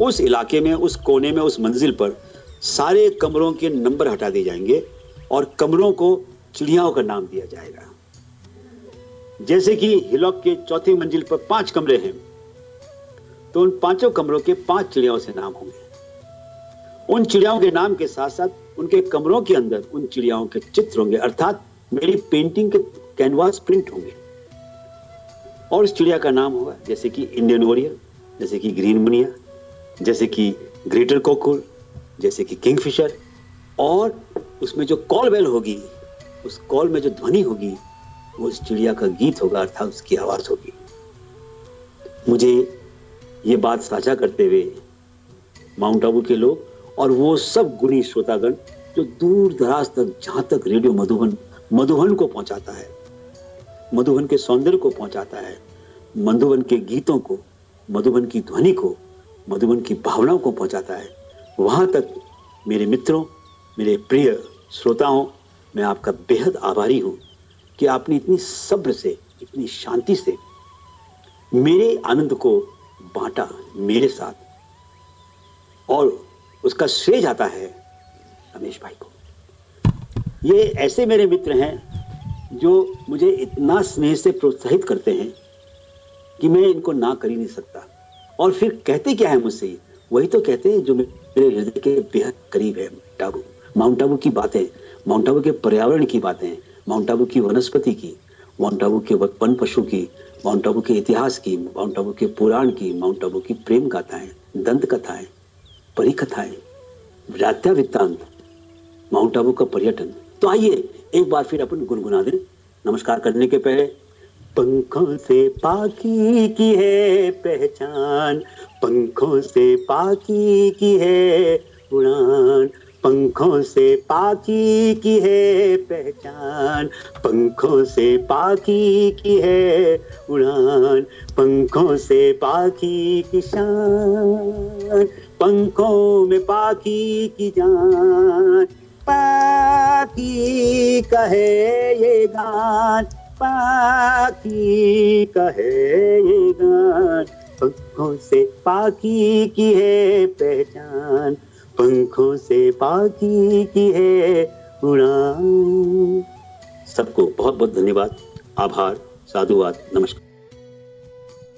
उस इलाके में, उस कोने में, उस मंजिल पर सारे कमरों के नंबर हटा दिए जाएँगे और कमरों को चिड़ियाओं का नाम दिया जाएगा। जैसे कि हिलॉक के चौथी मंजिल पर पाँच कमरे हैं तो उन पाँचों कमरों के पाँच चिड़ियाओं से नाम होंगे। उन चिड़ियाओं के नाम के साथ साथ उनके कमरों के अंदर उन चिड़ियाओं के चित्र होंगे, अर्थात मेरी पेंटिंग के कैनवास प्रिंट होंगे। और उस चिड़िया का नाम होगा, जैसे कि इंडियन ओरियल जैसे कि ग्रीन मुनिया जैसे कि ग्रेटर कोकुल जैसे कि किंगफिशर और उसमें जो कॉल बेल होगी, उस कॉल में जो ध्वनि होगी, वो उस चिड़िया का गीत होगा, अर्थात उसकी आवाज़ होगी। मुझे ये बात साझा करते हुए माउंट आबू के लोग और वो सब गुणी श्रोतागण जो दूर दराज तक जहाँ तक रेडियो मधुबन मधुबन को पहुंचाता है, मधुबन के सौंदर्य को पहुंचाता है, मधुबन के गीतों को, मधुबन की ध्वनि को, मधुबन की भावनाओं को पहुंचाता है। वहाँ तक, मेरे मित्रों, मेरे प्रिय श्रोताओं, मैं आपका बेहद आभारी हूँ कि आपने इतनी सब्र से, इतनी शांति से मेरे आनंद को बांटा मेरे साथ। और उसका श्रेय जाता है रमेश भाई को। ये ऐसे मेरे मित्र हैं जो मुझे इतना स्नेह से प्रोत्साहित करते हैं कि मैं इनको ना कर ही नहीं सकता। और फिर कहते क्या है मुझसे? वही तो कहते हैं जो मेरे हृदय के बेहद करीब है आबू माउंट आबू की बातें माउंट आबू के पर्यावरण की बातें माउंट आबू की वनस्पति की माउंट आबू के वन पशु की माउंट आबू के इतिहास की माउंट आबू के पुराण की माउंट आबू की प्रेम गाथाएँ, दंत कथाएँ परिकथाएँ व्रात्या वृत्तांत, माउंट आबू का पर्यटन। तो आइए, एक बार फिर अपन गुनगुना दें। नमस्कार करने के पहले, पंखों से पाकी की है पहचान। पंखों से पाकी की है उड़ान। पंखों से पाकी की है पहचान। पंखों से पाकी की है उड़ान। पंखों से पाकी की शान। पंखों में पाकी की जान। पाकी कहे ये गान। पाकी कहे ये गान। पंखों से पाकी की है पहचान। पंखों से पाकी की है उड़ान। सबको बहुत बहुत धन्यवाद। आभार, साधुवाद, नमस्कार।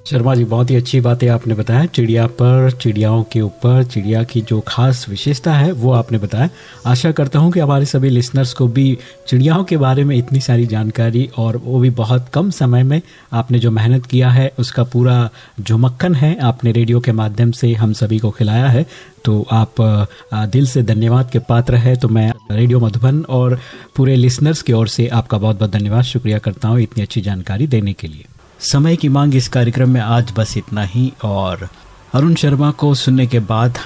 शर्मा जी, बहुत ही अच्छी बातें आपने बताया। चिड़िया पर, चिड़ियाओं के ऊपर, चिड़िया की जो खास विशेषता है, वो आपने बताया। आशा करता हूँ कि हमारे सभी लिसनर्स को भी चिड़ियाओं के बारे में इतनी सारी जानकारी और वो भी बहुत कम समय में आपने जो मेहनत किया है, उसका पूरा जो मक्खन है, आपने रेडियो के माध्यम से हम सभी को खिलाया है। तो आप दिल से धन्यवाद के पात्र है। तो मैं रेडियो मधुबन और पूरे लिसनर्स की ओर से आपका बहुत बहुत धन्यवाद। शुक्रिया करता हूँ इतनी अच्छी जानकारी देने के लिए। समय की मांग इस कार्यक्रम में आज बस इतना ही और अरुण शर्मा को सुनने के बाद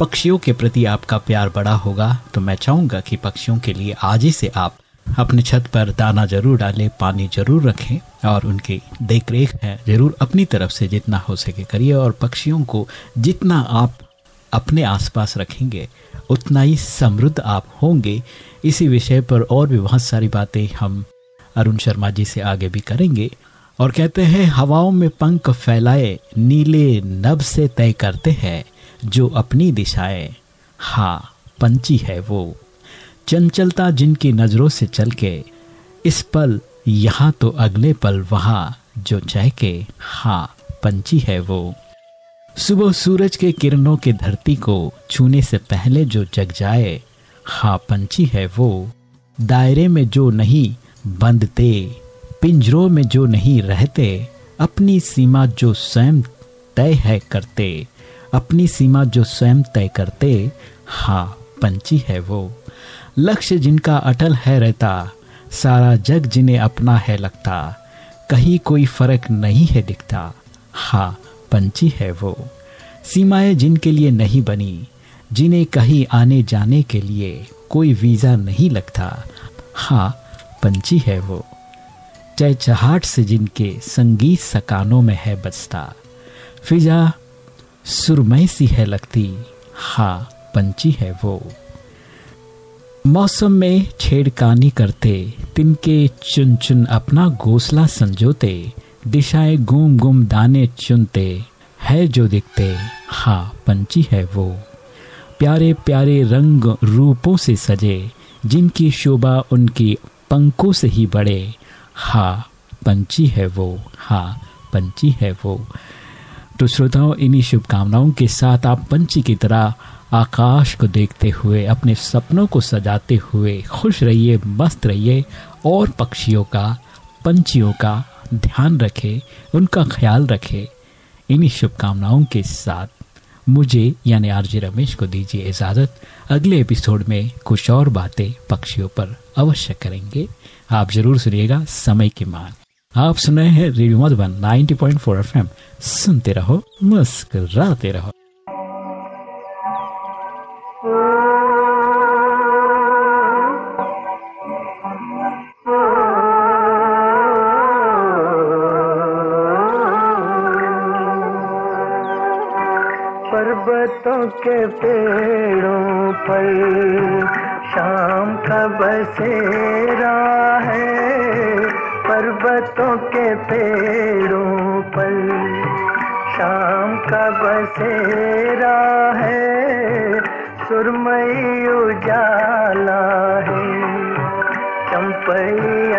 पक्षियों के प्रति आपका प्यार बड़ा होगा तो मैं चाहूँगा कि पक्षियों के लिए आज ही से आप अपने छत पर दाना ज़रूर डालें, पानी ज़रूर रखें और उनकी देख रेख है, ज़रूर अपनी तरफ़ से जितना हो सके करिए और पक्षियों को जितना आप अपने आसपास रखेंगे, उतना ही समृद्ध आप होंगे। इसी विषय पर और भी बहुत सारी बातें हम अरुण शर्मा जी से आगे भी करेंगे। और कहते हैं, हवाओं में पंख फैलाए, नीले नब से तय करते हैं जो अपनी दिशाएँ। हाँ पंची है वो। चंचलता जिनकी नज़रों से चल के इस पल यहाँ तो अगले पल वहाँ जो के हाँ पंची है वो। सुबह सूरज के किरणों के धरती को छूने से पहले जो जग जाए हाँ पंची है वो। दायरे में जो नहीं बंधते पिंजरों में जो नहीं रहते, अपनी सीमा जो स्वयं तय है करते, अपनी सीमा जो स्वयं तय करते हाँ पंची है वो। लक्ष्य जिनका अटल है रहता, सारा जग जिन्हें अपना है लगता, कहीं कोई फ़र्क नहीं है दिखता हाँ पंची है वो। सीमाएँ जिनके लिए नहीं बनी, जिन्हें कहीं आने जाने के लिए कोई वीज़ा नहीं लगता हाँ पंची है वो। चहचहाट से जिनके संगीत सकानों में है बसता। फिजा सुरमय सी है लगती, हा पंची है वो। मौसम में छेड़कानी करते, तिनके चुन चुन अपना घोसला संजोते, दिशाएँ गुम गुम दाने चुनते, है जो दिखते, हा पंची है वो। प्यारे प्यारे रंग रूपों से सजे, जिनकी शोभा उनकी पंखों से ही बढ़े हा पंची है वो, हा पंची है वो। तो श्रोताओं, इन्हीं शुभकामनाओं के साथ आप पंची की तरह आकाश को देखते हुए, अपने सपनों को सजाते हुए, खुश रहिए, मस्त रहिए, और पक्षियों का, पंछियों का ध्यान रखें, उनका ख्याल रखें। इन्हीं शुभकामनाओं के साथ मुझे, यानी आरजे रमेश को दीजिए इजाज़त। अगले एपिसोड में कुछ और बातें पक्षियों पर। अवश्य करेंगे। आप ज़रूर सुनिएगा समय की मांग आप सुन रहे हैं रेडियो मधुबन 90.4 पॉइंट सुनते रहो मुस्कते रहो। पर्वतों के पेड़ बसेरा है पर्वतों के पेड़ों पर। शाम का बसेरा है सुरमई उजाला है। चंपई